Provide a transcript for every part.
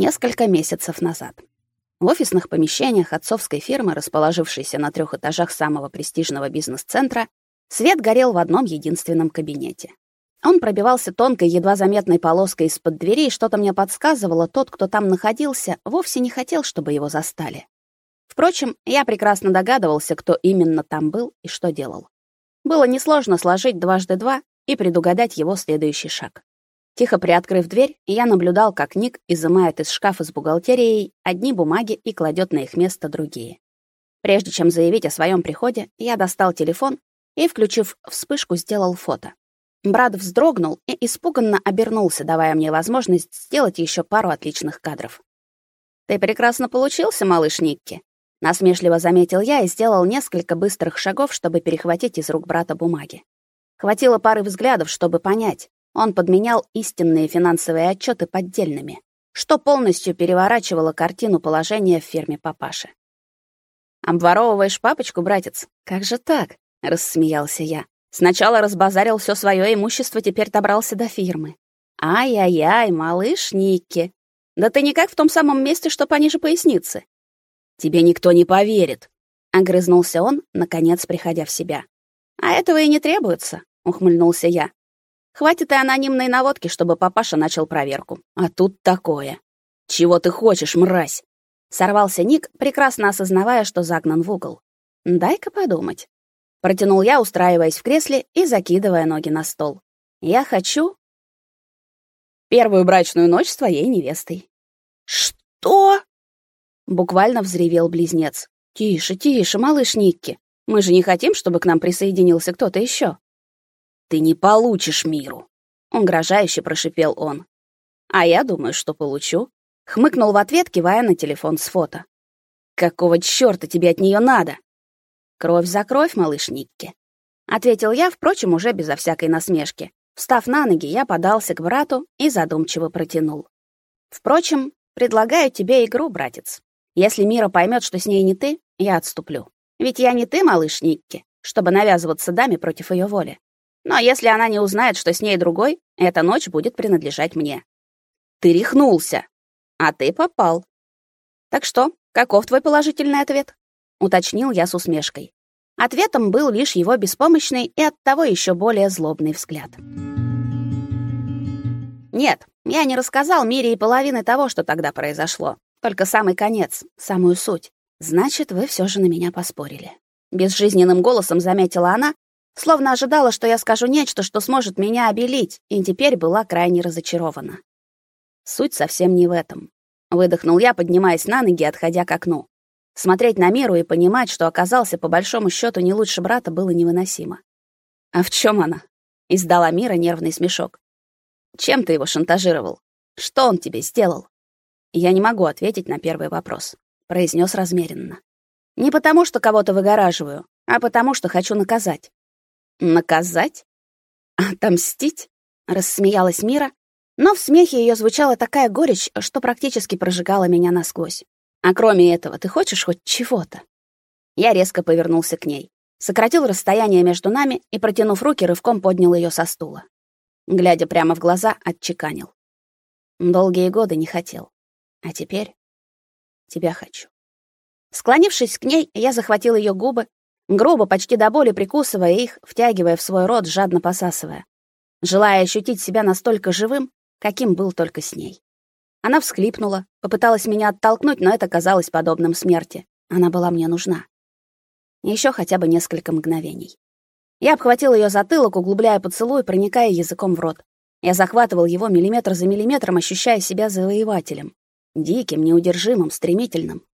Несколько месяцев назад. В офисных помещениях отцовской фирмы, расположившейся на трех этажах самого престижного бизнес-центра, свет горел в одном единственном кабинете. Он пробивался тонкой, едва заметной полоской из-под двери, и что-то мне подсказывало, тот, кто там находился, вовсе не хотел, чтобы его застали. Впрочем, я прекрасно догадывался, кто именно там был и что делал. Было несложно сложить дважды два и предугадать его следующий шаг. Тихо приоткрыв дверь, я наблюдал, как Ник изымает из шкафа с бухгалтерией одни бумаги и кладет на их место другие. Прежде чем заявить о своем приходе, я достал телефон и, включив вспышку, сделал фото. Брат вздрогнул и испуганно обернулся, давая мне возможность сделать еще пару отличных кадров. «Ты прекрасно получился, малыш Никки», — насмешливо заметил я и сделал несколько быстрых шагов, чтобы перехватить из рук брата бумаги. Хватило пары взглядов, чтобы понять. Он подменял истинные финансовые отчеты поддельными, что полностью переворачивало картину положения в фирме папаши. «Обворовываешь папочку, братец? Как же так?» — рассмеялся я. Сначала разбазарил все свое имущество, теперь добрался до фирмы. Ай-яй-яй, малыш Никки. Да ты никак в том самом месте, что пониже поясницы. Тебе никто не поверит, огрызнулся он, наконец приходя в себя. А этого и не требуется, ухмыльнулся я. Хватит и анонимной наводки, чтобы папаша начал проверку. А тут такое. Чего ты хочешь, мразь? Сорвался Ник, прекрасно осознавая, что загнан в угол. Дай-ка подумать. Протянул я, устраиваясь в кресле и закидывая ноги на стол. Я хочу первую брачную ночь с твоей невестой. Что? Буквально взревел близнец. Тише, тише, малыш Никки. Мы же не хотим, чтобы к нам присоединился кто-то еще. Ты не получишь миру, угрожающе прошипел он. А я думаю, что получу, хмыкнул в ответ, кивая на телефон с фото. Какого чёрта тебе от нее надо? Кровь за кровь, малыш Никки, ответил я, впрочем, уже безо всякой насмешки. Встав на ноги, я подался к брату и задумчиво протянул: "Впрочем, предлагаю тебе игру, братец. Если Мира поймет, что с ней не ты, я отступлю. Ведь я не ты, малыш Никки, чтобы навязываться даме против ее воли. Но если она не узнает, что с ней другой, эта ночь будет принадлежать мне. Ты рехнулся, а ты попал. Так что, каков твой положительный ответ? уточнил я с усмешкой. Ответом был лишь его беспомощный и оттого еще более злобный взгляд. Нет, я не рассказал Мире и половины того, что тогда произошло, только самый конец, самую суть. Значит, вы все же на меня поспорили. Безжизненным голосом заметила она, словно ожидала, что я скажу нечто, что сможет меня обелить, и теперь была крайне разочарована. Суть совсем не в этом. Выдохнул я, поднимаясь на ноги, отходя к окну. Смотреть на Миру и понимать, что оказался по большому счету не лучше брата, было невыносимо. А в чем она? Издала Мира нервный смешок. Чем ты его шантажировал? Что он тебе сделал? Я не могу ответить на первый вопрос, произнес размеренно. Не потому, что кого-то выгораживаю, а потому, что хочу наказать. Наказать? Отомстить? рассмеялась Мира, но в смехе ее звучала такая горечь, что практически прожигала меня насквозь. А кроме этого, ты хочешь хоть чего-то? Я резко повернулся к ней, сократил расстояние между нами и, протянув руки, рывком поднял ее со стула. Глядя прямо в глаза, отчеканил. Долгие годы не хотел. А теперь тебя хочу. Склонившись к ней, я захватил ее губы, грубо, почти до боли прикусывая их, втягивая в свой рот, жадно посасывая, желая ощутить себя настолько живым, каким был только с ней. Она всхлипнула, попыталась меня оттолкнуть, но это казалось подобным смерти. Она была мне нужна. Еще хотя бы несколько мгновений. Я обхватил ее затылок, углубляя поцелуй, проникая языком в рот. Я захватывал его миллиметр за миллиметром, ощущая себя завоевателем. Диким, неудержимым, стремительным.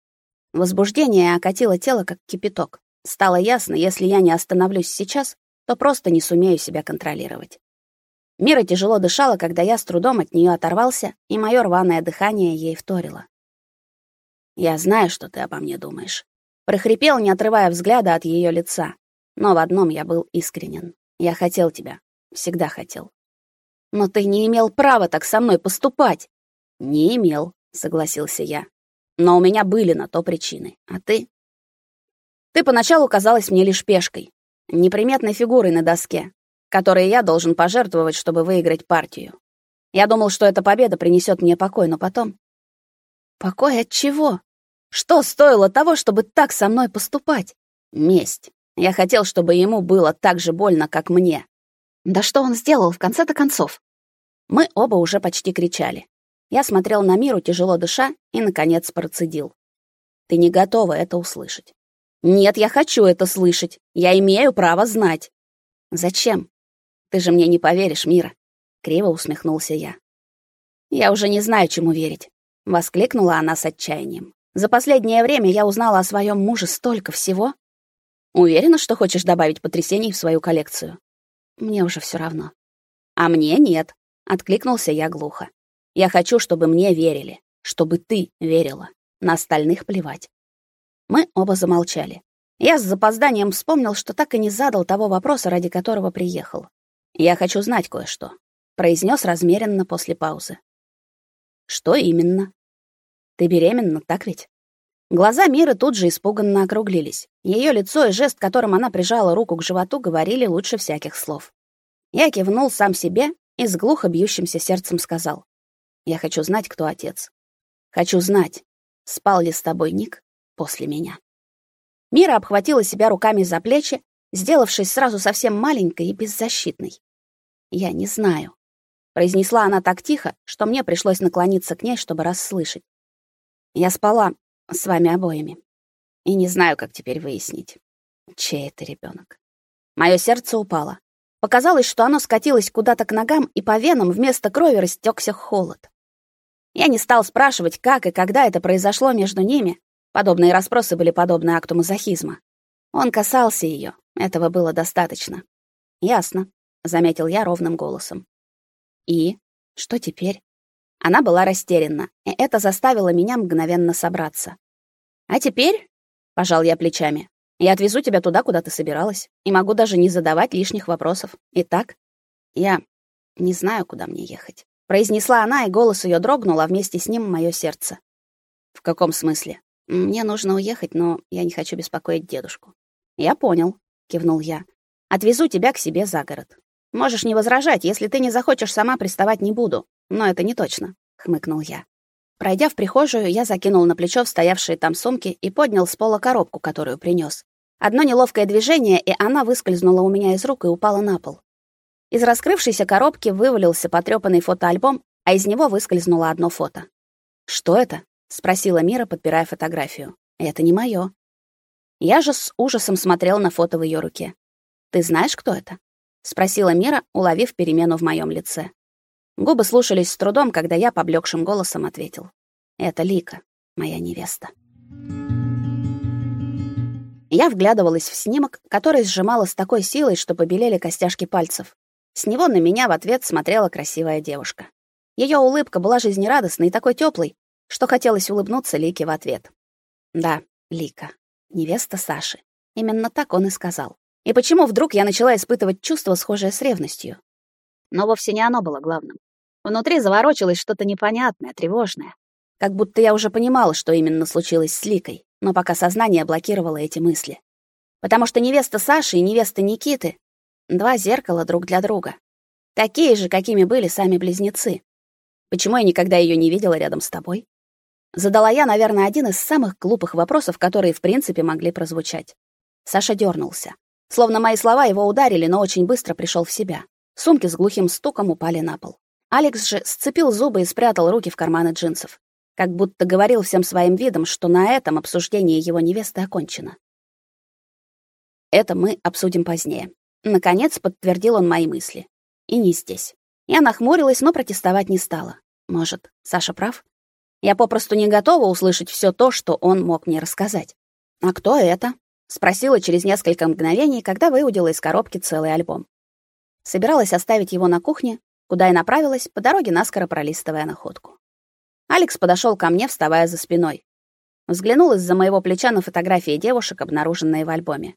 Возбуждение окатило тело, как кипяток. Стало ясно, если я не остановлюсь сейчас, то просто не сумею себя контролировать. Мира тяжело дышала, когда я с трудом от нее оторвался, и мое рваное дыхание ей вторило. «Я знаю, что ты обо мне думаешь», — прохрипел, не отрывая взгляда от ее лица. Но в одном я был искренен. Я хотел тебя, всегда хотел. «Но ты не имел права так со мной поступать!» «Не имел», — согласился я. «Но у меня были на то причины. А ты?» «Ты поначалу казалась мне лишь пешкой, неприметной фигурой на доске, которые я должен пожертвовать, чтобы выиграть партию. Я думал, что эта победа принесет мне покой, но потом... Покой от чего? Что стоило того, чтобы так со мной поступать? Месть. Я хотел, чтобы ему было так же больно, как мне. Да что он сделал в конце-то концов? Мы оба уже почти кричали. Я смотрел на Миру, тяжело дыша, и наконец процедил: "Ты не готова это услышать". "Нет, я хочу это слышать. Я имею право знать". "Зачем? Ты же мне не поверишь, Мира", криво усмехнулся я. "Я уже не знаю, чему верить", воскликнула она с отчаянием. За последнее время я узнала о своем муже столько всего. Уверена, что хочешь добавить потрясений в свою коллекцию. Мне уже все равно. А мне нет, откликнулся я глухо. Я хочу, чтобы мне верили, чтобы ты верила. На остальных плевать. Мы оба замолчали. Я с запозданием вспомнил, что так и не задал того вопроса, ради которого приехал. Я хочу знать кое-что, произнес размеренно после паузы. Что именно? Ты беременна, так ведь? Глаза Миры тут же испуганно округлились. Ее лицо и жест, которым она прижала руку к животу, говорили лучше всяких слов. Я кивнул сам себе и с глухо бьющимся сердцем сказал: "Я хочу знать, кто отец. Хочу знать, спал ли с тобой Ник после меня". Мира обхватила себя руками за плечи, сделавшись сразу совсем маленькой и беззащитной. "Я не знаю", произнесла она так тихо, что мне пришлось наклониться к ней, чтобы расслышать. Я спала с вами обоими. И не знаю, как теперь выяснить, чей это ребенок. Мое сердце упало. Показалось, что оно скатилось куда-то к ногам, и по венам вместо крови растекся холод. Я не стал спрашивать, как и когда это произошло между ними. Подобные расспросы были подобны акту мазохизма. Он касался ее, этого было достаточно. Ясно, заметил я ровным голосом. И что теперь? Она была растеряна, и это заставило меня мгновенно собраться. А теперь, пожал я плечами. Я отвезу тебя туда, куда ты собиралась, и могу даже не задавать лишних вопросов. Итак, я не знаю, куда мне ехать, произнесла она, и голос ее дрогнул, а вместе с ним мое сердце. В каком смысле? Мне нужно уехать, но я не хочу беспокоить дедушку. Я понял, кивнул я. Отвезу тебя к себе за город. Можешь не возражать, если ты не захочешь сама приставать, не буду. Но это не точно, хмыкнул я. Пройдя в прихожую, я закинул на плечо стоявшие там сумки и поднял с пола коробку, которую принес. Одно неловкое движение, и она выскользнула у меня из рук и упала на пол. Из раскрывшейся коробки вывалился потрёпанный фотоальбом, а из него выскользнуло одно фото. «Что это?» — спросила Мира, подбирая фотографию. «Это не моё». Я же с ужасом смотрел на фото в её руке. «Ты знаешь, кто это?» — спросила Мира, уловив перемену в моём лице. Губы слушались с трудом, когда я поблекшим голосом ответил: "Это Лика, моя невеста". Я вглядывалась в снимок, который сжимала с такой силой, что побелели костяшки пальцев. С него на меня в ответ смотрела красивая девушка. Ее улыбка была жизнерадостной и такой теплой, что хотелось улыбнуться Лике в ответ. Да, Лика, невеста Саши. Именно так он и сказал. И почему вдруг я начала испытывать чувство, схожее с ревностью? Но вовсе не оно было главным. Внутри заворочилось что-то непонятное, тревожное. Как будто я уже понимала, что именно случилось с Ликой, но пока сознание блокировало эти мысли. Потому что невеста Саши и невеста Никиты — два зеркала друг для друга. Такие же, какими были сами близнецы. Почему я никогда ее не видела рядом с тобой? Задала я, наверное, один из самых глупых вопросов, которые в принципе могли прозвучать. Саша дернулся. Словно мои слова его ударили, но очень быстро пришел в себя. Сумки с глухим стуком упали на пол. Алекс же сцепил зубы и спрятал руки в карманы джинсов, как будто говорил всем своим видом, что на этом обсуждение его невесты окончено. Это мы обсудим позднее. Наконец подтвердил он мои мысли. И не здесь. Я нахмурилась, но протестовать не стала. Может, Саша прав? Я попросту не готова услышать все то, что он мог мне рассказать. А кто это? спросила через несколько мгновений, когда выудила из коробки целый альбом. Собиралась оставить его на кухне, куда и направилась, по дороге наскоро пролистывая находку. Алекс подошел ко мне, вставая за спиной. Взглянул из-за моего плеча на фотографии девушек, обнаруженные в альбоме.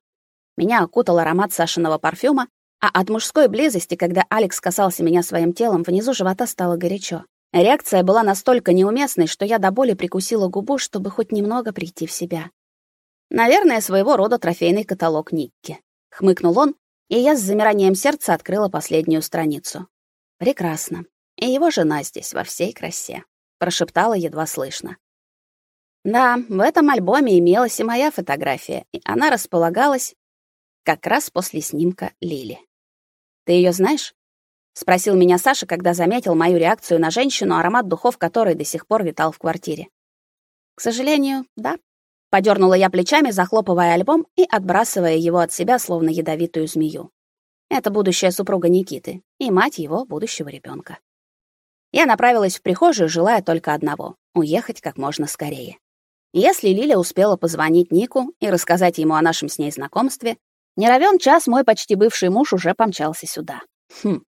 Меня окутал аромат Сашиного парфюма, а от мужской близости, когда Алекс касался меня своим телом, внизу живота стало горячо. Реакция была настолько неуместной, что я до боли прикусила губу, чтобы хоть немного прийти в себя. Наверное, своего рода трофейный каталог Никки. Хмыкнул он, и я с замиранием сердца открыла последнюю страницу. Прекрасно. И его жена здесь во всей красе, прошептала едва слышно. Да, в этом альбоме имелась и моя фотография, и она располагалась как раз после снимка Лили. Ты ее знаешь? Спросил меня Саша, когда заметил мою реакцию на женщину, аромат духов которой до сих пор витал в квартире. К сожалению, да. Подернула я плечами, захлопывая альбом и отбрасывая его от себя, словно ядовитую змею. Это будущая супруга Никиты и мать его будущего ребенка. Я направилась в прихожую, желая только одного уехать как можно скорее. Если Лиля успела позвонить Нику и рассказать ему о нашем с ней знакомстве, не равен час мой почти бывший муж уже помчался сюда. Хм.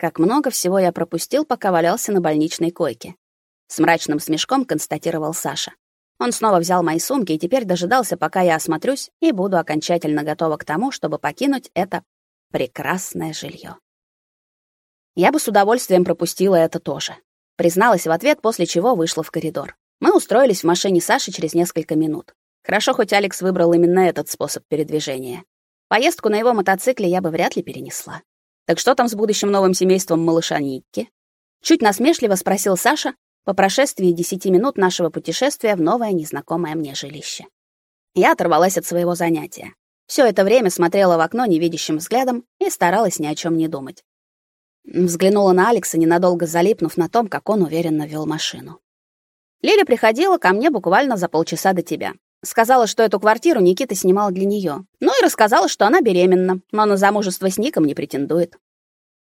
Как много всего я пропустил, пока валялся на больничной койке. С мрачным смешком констатировал Саша. Он снова взял мои сумки и теперь дожидался, пока я осмотрюсь и буду окончательно готова к тому, чтобы покинуть это прекрасное жилье. Я бы с удовольствием пропустила это тоже. Призналась в ответ, после чего вышла в коридор. Мы устроились в машине Саши через несколько минут. Хорошо, хоть Алекс выбрал именно этот способ передвижения. Поездку на его мотоцикле я бы вряд ли перенесла. Так что там с будущим новым семейством малыша Никки? Чуть насмешливо спросил Саша по прошествии десяти минут нашего путешествия в новое незнакомое мне жилище. Я оторвалась от своего занятия. Все это время смотрела в окно невидящим взглядом и старалась ни о чем не думать. Взглянула на Алекса, ненадолго залипнув на том, как он уверенно вел машину. Лиля приходила ко мне буквально за полчаса до тебя. Сказала, что эту квартиру Никита снимал для нее. Ну и рассказала, что она беременна, но на замужество с Ником не претендует.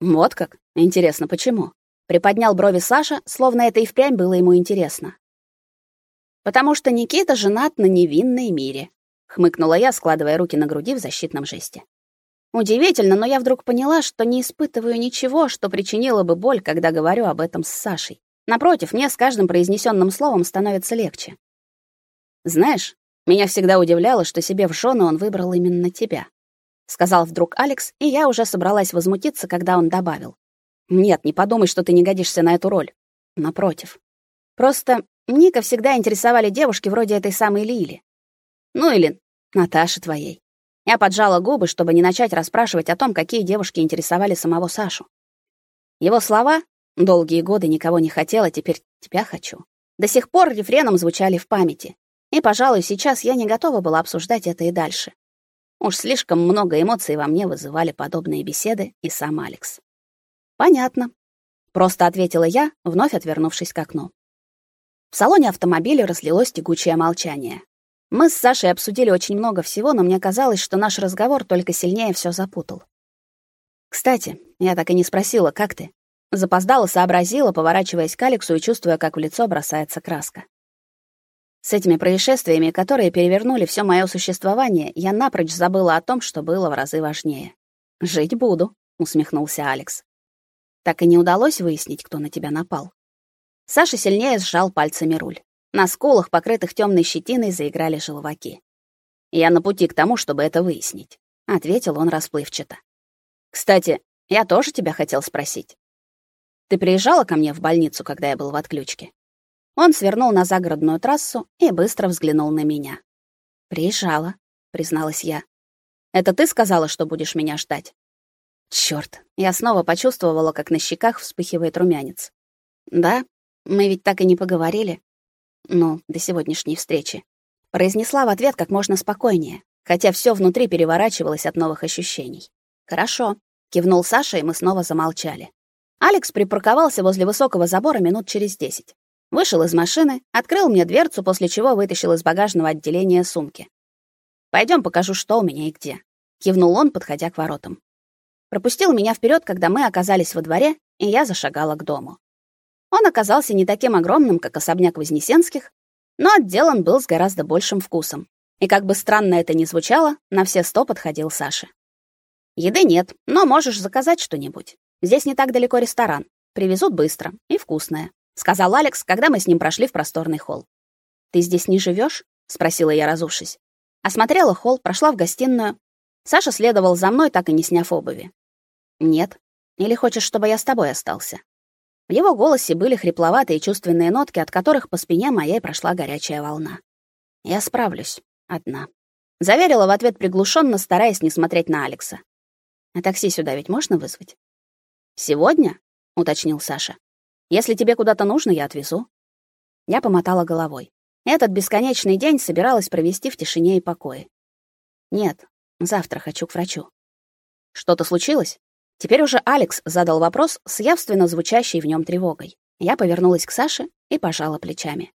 Вот как? Интересно, почему? Приподнял брови Саша, словно это и впрямь было ему интересно. Потому что Никита женат на невинной Мире, хмыкнула я, складывая руки на груди в защитном жесте. Удивительно, но я вдруг поняла, что не испытываю ничего, что причинило бы боль, когда говорю об этом с Сашей. Напротив, мне с каждым произнесенным словом становится легче. Знаешь, меня всегда удивляло, что себе в жены он выбрал именно тебя, сказал вдруг Алекс, и я уже собралась возмутиться, когда он добавил: "Нет, не подумай, что ты не годишься на эту роль. Напротив. Просто Ника всегда интересовали девушки вроде этой самой Лили. Ну или Наташи твоей. Я поджала губы, чтобы не начать расспрашивать о том, какие девушки интересовали самого Сашу. Его слова «долгие годы никого не хотела, теперь тебя хочу» до сих пор рефреном звучали в памяти. И, пожалуй, сейчас я не готова была обсуждать это и дальше. Уж слишком много эмоций во мне вызывали подобные беседы и сам Алекс. Понятно, просто ответила я, вновь отвернувшись к окну. В салоне автомобиля разлилось тягучее молчание. Мы с Сашей обсудили очень много всего, но мне казалось, что наш разговор только сильнее все запутал. Кстати, я так и не спросила, как ты? Запоздала, сообразила, поворачиваясь к Алексу и чувствуя, как в лицо бросается краска. С этими происшествиями, которые перевернули все мое существование, я напрочь забыла о том, что было в разы важнее. «Жить буду», — усмехнулся Алекс. «Так и не удалось выяснить, кто на тебя напал». Саша сильнее сжал пальцами руль. На скулах, покрытых темной щетиной, заиграли желваки. «Я на пути к тому, чтобы это выяснить», — ответил он расплывчато. «Кстати, я тоже тебя хотел спросить. Ты приезжала ко мне в больницу, когда я был в отключке?» Он свернул на загородную трассу и быстро взглянул на меня. «Приезжала», — призналась я. «Это ты сказала, что будешь меня ждать?» Чёрт, я снова почувствовала, как на щеках вспыхивает румянец. «Да, мы ведь так и не поговорили. Ну, до сегодняшней встречи». Произнесла в ответ как можно спокойнее, хотя всё внутри переворачивалось от новых ощущений. «Хорошо», — кивнул Саша, и мы снова замолчали. Алекс припарковался возле высокого забора минут через десять. Вышел из машины, открыл мне дверцу, после чего вытащил из багажного отделения сумки. Пойдем, покажу, что у меня и где, кивнул он, подходя к воротам. Пропустил меня вперед, когда мы оказались во дворе, и я зашагала к дому. Он оказался не таким огромным, как особняк Вознесенских, но отделан был с гораздо большим вкусом. И как бы странно это ни звучало, на все сто подходил Саша. Еды нет, но можешь заказать что-нибудь. Здесь не так далеко ресторан. Привезут быстро и вкусное сказал Алекс, когда мы с ним прошли в просторный холл. Ты здесь не живешь? спросила я, разувшись. Осмотрела холл, прошла в гостиную. Саша следовал за мной, так и не сняв обуви. Нет. Или хочешь, чтобы я с тобой остался? В его голосе были хрипловатые чувственные нотки, от которых по спине моей прошла горячая волна. Я справлюсь одна. Заверила в ответ приглушенно, стараясь не смотреть на Алекса. А такси сюда ведь можно вызвать? Сегодня? уточнил Саша. Если тебе куда-то нужно, я отвезу. Я помотала головой. Этот бесконечный день собиралась провести в тишине и покое. Нет, завтра хочу к врачу. Что-то случилось? Теперь уже Алекс задал вопрос с явственно звучащей в нем тревогой. Я повернулась к Саше и пожала плечами.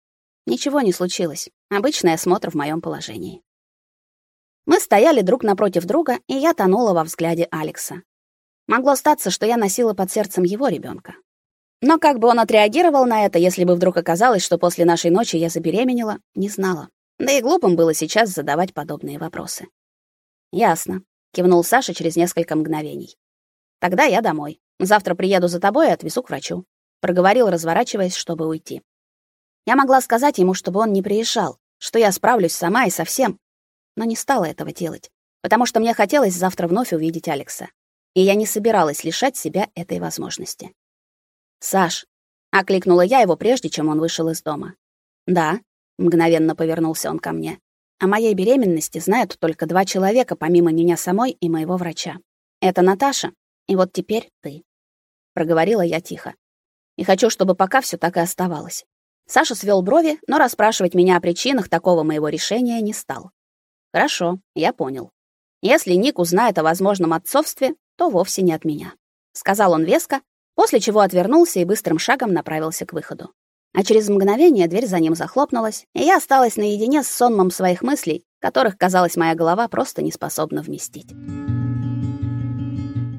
Ничего не случилось. Обычный осмотр в моем положении. Мы стояли друг напротив друга, и я тонула во взгляде Алекса. Могло статься, что я носила под сердцем его ребенка. Но как бы он отреагировал на это, если бы вдруг оказалось, что после нашей ночи я забеременела, не знала. Да и глупым было сейчас задавать подобные вопросы. Ясно, кивнул Саша через несколько мгновений. Тогда я домой. Завтра приеду за тобой и отвезу к врачу, проговорил, разворачиваясь, чтобы уйти. Я могла сказать ему, чтобы он не приезжал, что я справлюсь сама и совсем, но не стала этого делать, потому что мне хотелось завтра вновь увидеть Алекса, и я не собиралась лишать себя этой возможности. Саш, окликнула я его прежде, чем он вышел из дома. Да, мгновенно повернулся он ко мне. О моей беременности знают только два человека, помимо меня самой и моего врача. Это Наташа и вот теперь ты, проговорила я тихо. И хочу, чтобы пока все так и оставалось. Саша свел брови, но расспрашивать меня о причинах такого моего решения не стал. Хорошо, я понял. Если Ник узнает о возможном отцовстве, то вовсе не от меня, сказал он веско, после чего отвернулся и быстрым шагом направился к выходу. А через мгновение дверь за ним захлопнулась, и я осталась наедине с сонмом своих мыслей, которых, казалось, моя голова просто не способна вместить.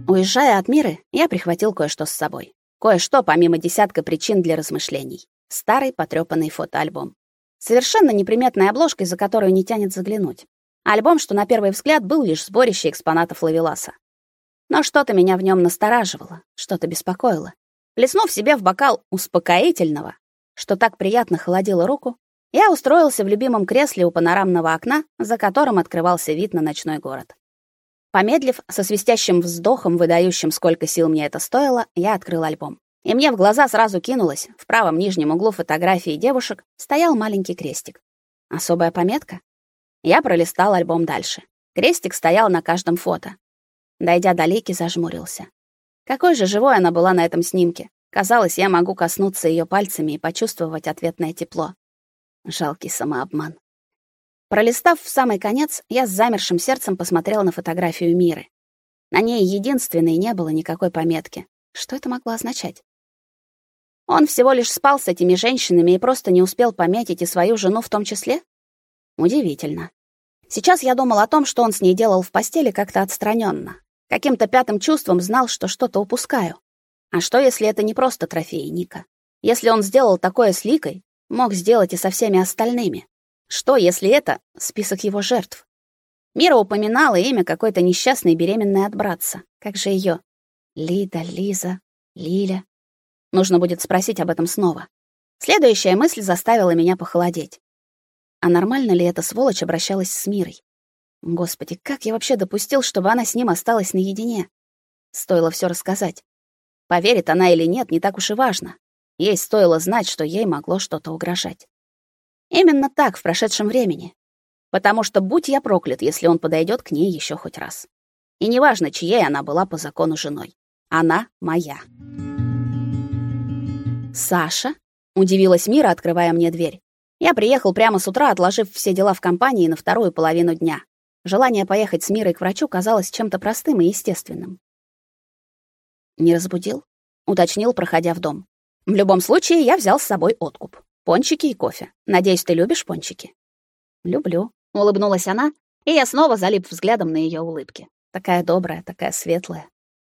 Уезжая от Миры, я прихватил кое-что с собой. Кое-что, помимо десятка причин для размышлений. Старый потрёпанный фотоальбом. Совершенно неприметная обложка, за которую не тянет заглянуть. Альбом, что на первый взгляд был лишь сборище экспонатов Лавеласа. Но что-то меня в нём настораживало, что-то беспокоило. Плеснув себе в бокал успокоительного, что так приятно холодило руку, я устроился в любимом кресле у панорамного окна, за которым открывался вид на ночной город. Помедлив, со свистящим вздохом, выдающим, сколько сил мне это стоило, я открыл альбом. И мне в глаза сразу кинулось, в правом нижнем углу фотографии девушек стоял маленький крестик. Особая пометка? Я пролистал альбом дальше. Крестик стоял на каждом фото. Дойдя до Лики, зажмурился. Какой же живой она была на этом снимке. Казалось, я могу коснуться ее пальцами и почувствовать ответное тепло. Жалкий самообман. Пролистав в самый конец, я с замершим сердцем посмотрел на фотографию Миры. На ней единственной не было никакой пометки. Что это могло означать? Он всего лишь спал с этими женщинами и просто не успел пометить и свою жену в том числе? Удивительно. Сейчас я думал о том, что он с ней делал в постели как-то отстраненно. Каким-то пятым чувством знал, что что-то упускаю. А что, если это не просто трофей Ника? Если он сделал такое с Ликой, мог сделать и со всеми остальными. Что, если это список его жертв? Мира упоминала имя какой-то несчастной беременной от братца. Как же ее? Лида, Лиза, Лиля. Нужно будет спросить об этом снова. Следующая мысль заставила меня похолодеть. А нормально ли эта сволочь обращалась с Мирой? Господи, как я вообще допустил, чтобы она с ним осталась наедине? Стоило все рассказать. Поверит она или нет, не так уж и важно. Ей стоило знать, что ей могло что-то угрожать. Именно так в прошедшем времени. Потому что будь я проклят, если он подойдет к ней еще хоть раз. И неважно, чьей она была по закону женой. Она моя. Саша? Удивилась Мира, открывая мне дверь. Я приехал прямо с утра, отложив все дела в компании на вторую половину дня. Желание поехать с Мирой к врачу казалось чем-то простым и естественным. Не разбудил? уточнил, проходя в дом. В любом случае, я взял с собой откуп. Пончики и кофе. Надеюсь, ты любишь пончики? Люблю, улыбнулась она, и я снова залип взглядом на ее улыбки. Такая добрая, такая светлая.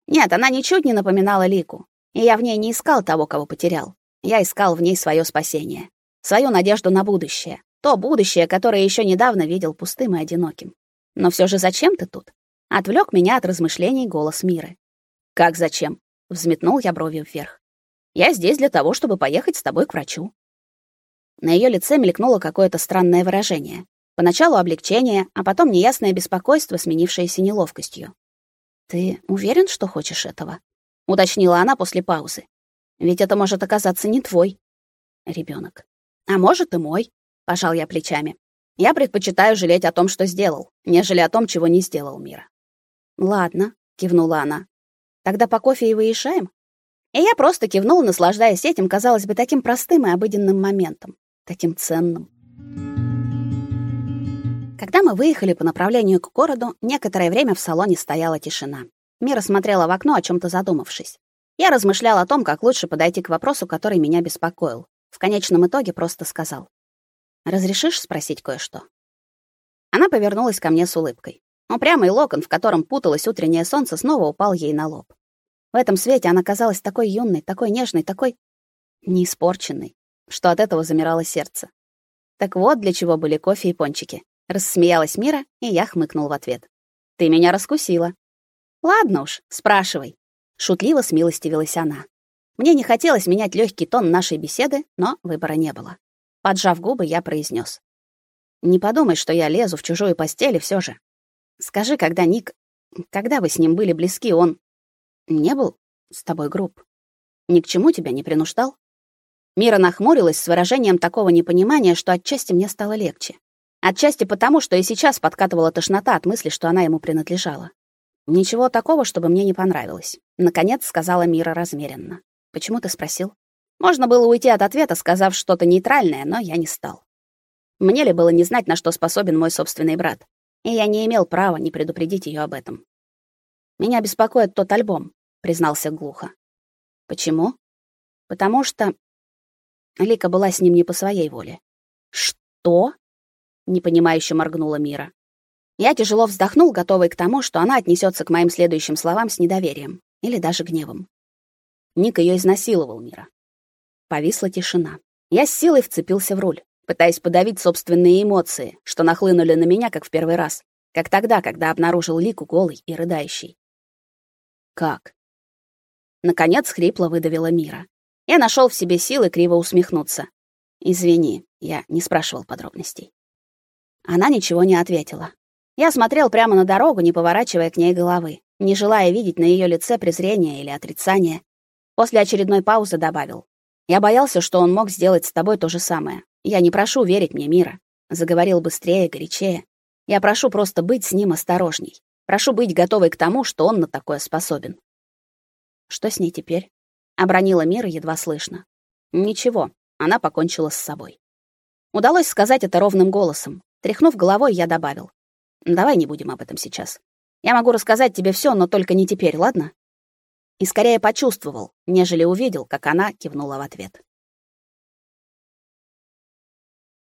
Нет, она ничуть не напоминала Лику, и я в ней не искал того, кого потерял. Я искал в ней свое спасение, свою надежду на будущее, то будущее, которое еще недавно видел пустым и одиноким. Но все же зачем ты тут? Отвлек меня от размышлений голос Миры. Как зачем? взметнул я брови вверх. Я здесь для того, чтобы поехать с тобой к врачу. На ее лице мелькнуло какое-то странное выражение. Поначалу облегчение, а потом неясное беспокойство, сменившееся неловкостью. «Ты уверен, что хочешь этого?» — уточнила она после паузы. «Ведь это может оказаться не твой ребенок. А может и мой», — пожал я плечами. «Я предпочитаю жалеть о том, что сделал, нежели о том, чего не сделал мира». «Ладно», — кивнула она. «Тогда по кофе и выезжаем?» И я просто кивнул, наслаждаясь этим, казалось бы, таким простым и обыденным моментом таким ценным. Когда мы выехали по направлению к городу, некоторое время в салоне стояла тишина. Мира смотрела в окно, о чем то задумавшись. Я размышлял о том, как лучше подойти к вопросу, который меня беспокоил. В конечном итоге просто сказал: "Разрешишь спросить кое-что?" Она повернулась ко мне с улыбкой. Упрямый локон, в котором путалось утреннее солнце, снова упал ей на лоб. В этом свете она казалась такой юной, такой нежной, такой неиспорченной, что от этого замирало сердце. Так вот для чего были кофе и пончики. Рассмеялась Мира, и я хмыкнул в ответ. Ты меня раскусила. Ладно уж, спрашивай. Шутливо смилостивилась она. Мне не хотелось менять легкий тон нашей беседы, но выбора не было. Поджав губы, я произнес: "Не подумай, что я лезу в чужую постель и все же. Скажи, когда Ник, когда вы с ним были близки, он не был с тобой груб? Ни к чему тебя не принуждал?" Мира нахмурилась с выражением такого непонимания, что отчасти мне стало легче. Отчасти потому, что и сейчас подкатывала тошнота от мысли, что она ему принадлежала. Ничего такого, чтобы мне не понравилось, наконец сказала Мира размеренно. Почему ты спросил? Можно было уйти от ответа, сказав что-то нейтральное, но я не стал. Мне ли было не знать, на что способен мой собственный брат? И я не имел права не предупредить ее об этом. Меня беспокоит тот альбом, признался глухо. Почему? Потому что Лика была с ним не по своей воле. Что? непонимающе моргнула Мира. Я тяжело вздохнул, готовый к тому, что она отнесется к моим следующим словам с недоверием или даже гневом. Ник ее изнасиловал, Мира. Повисла тишина. Я с силой вцепился в руль, пытаясь подавить собственные эмоции, что нахлынули на меня как в первый раз, как тогда, когда обнаружил Лику голой и рыдающей. Как? Наконец хрипло выдавила Мира. Я нашел в себе силы криво усмехнуться. Извини, я не спрашивал подробностей. Она ничего не ответила. Я смотрел прямо на дорогу, не поворачивая к ней головы, не желая видеть на ее лице презрение или отрицание. После очередной паузы добавил: "Я боялся, что он мог сделать с тобой то же самое. Я не прошу верить мне, Мира", заговорил быстрее, горячее. "Я прошу просто быть с ним осторожней. Прошу быть готовой к тому, что он на такое способен". Что с ней теперь? обронила Мира едва слышно. Ничего, она покончила с собой. Удалось сказать это ровным голосом, Тряхнув головой, я добавил: "Давай не будем об этом сейчас. Я могу рассказать тебе все, но только не теперь, ладно?" И скорее почувствовал, нежели увидел, как она кивнула в ответ.